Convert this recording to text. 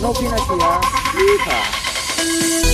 Novinasia. Yeehaw. segar